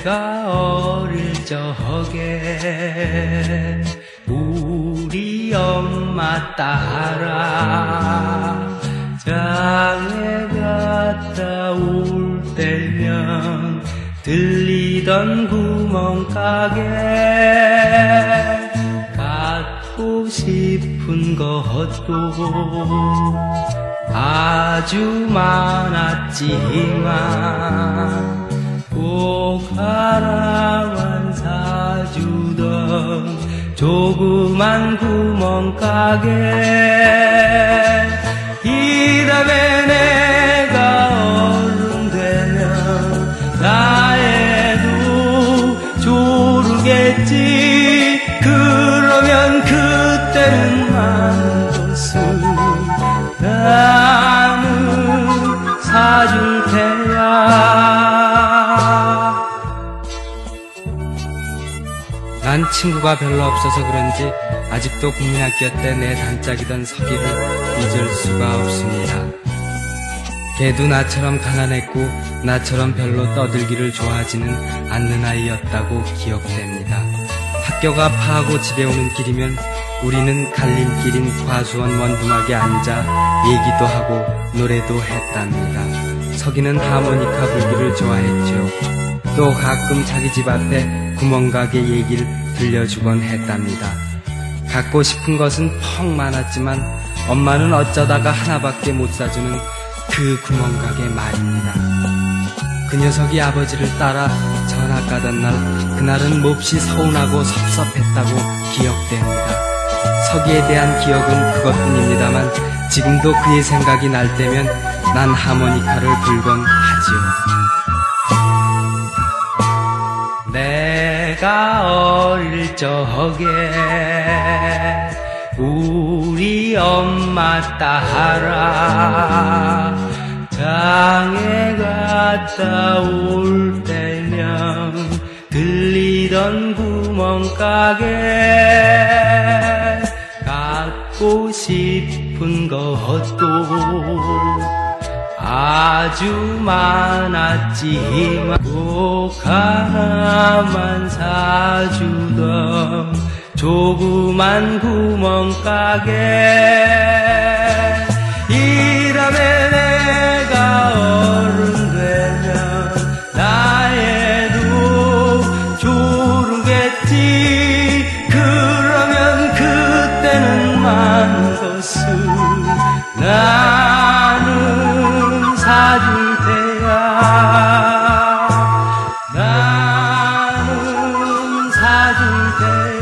내가 어릴 적에 우리 엄마 따라 장에 갔다 올 때면 들리던 구멍가게 갖고 싶은 것도 아주 많았지만. 꼭 하나만 사주던 조그만 구멍가게 친구가 별로 없어서 그런지 아직도 국민학교 때 내 단짝이던 서기를 잊을 수가 없습니다. 걔도 나처럼 가난했고 나처럼 별로 떠들기를 좋아하지는 않는 아이였다고 기억됩니다. 학교가 파하고 집에 오는 길이면 우리는 갈림길인 과수원 원두막에 앉아 얘기도 하고 노래도 했답니다. 서기는 하모니카 불기를 좋아했죠. 또 가끔 자기 집 앞에 구멍가게 얘기를 들려주곤 했답니다. 갖고 싶은 것은 퍽 많았지만 엄마는 어쩌다가 하나밖에 못 사주는 그 구멍가게 말입니다. 그 녀석이 아버지를 따라 전학 가던 날 그날은 몹시 서운하고 섭섭했다고 기억됩니다. 서기에 대한 기억은 그것뿐입니다만 지금도 그의 생각이 날 때면 난 하모니카를 불곤 하지요. 내가 어릴 적에 우리 엄마 따라. 장에 갔다 올 때면 들리던 구멍가게 갖고 싶은 것도 아주 많았지만 꼭 하나만 사주던 조그만 구멍가게. 이라면 day.